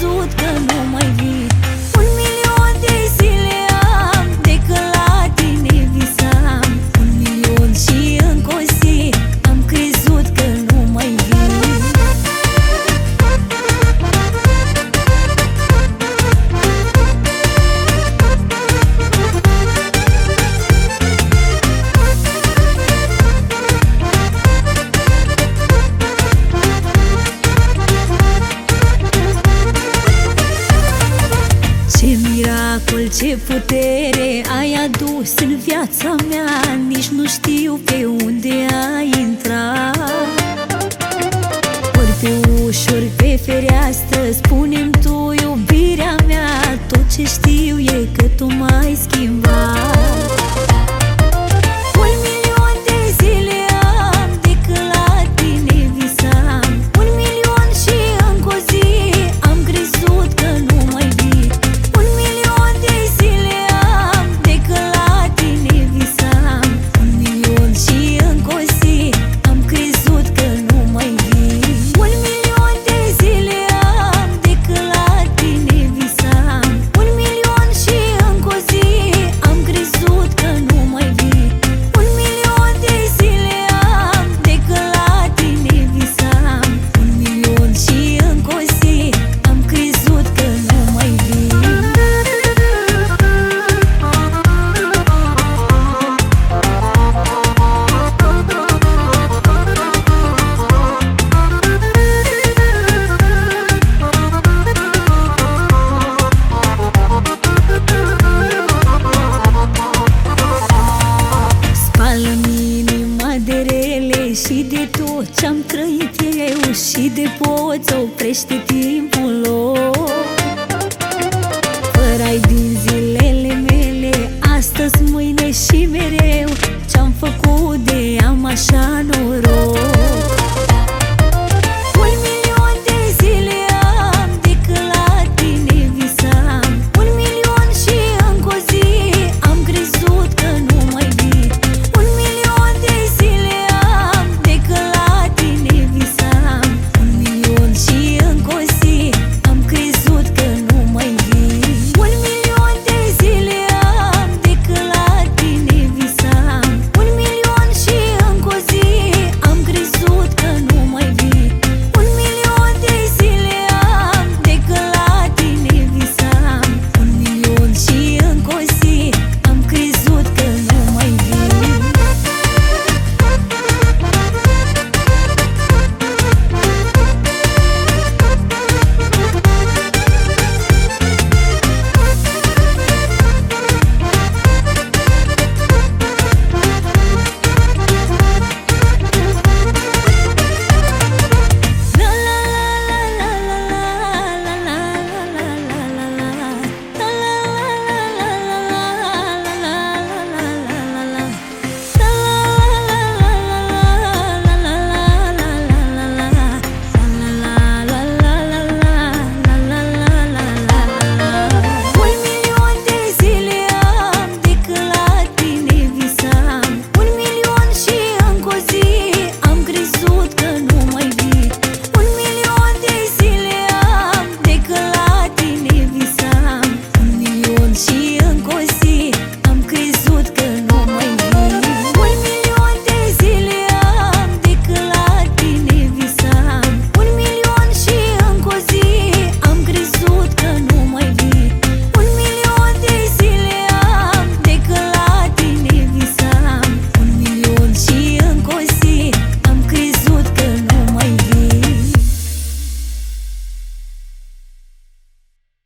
suốt cơn Ce putere ai adus în viața mea? Nici nu știu pe unde ai intrat. Ori pe uși, pe fereastră Spune-mi tu, iubirea mea. Tot ce știu e că tu m-ai schimbat. Și de tot ce-am trăit eu Și de poți oprește timpul lor. Fără-ai din zilele mele Astăzi, mâine și mereu Ce-am făcut de am așa noroc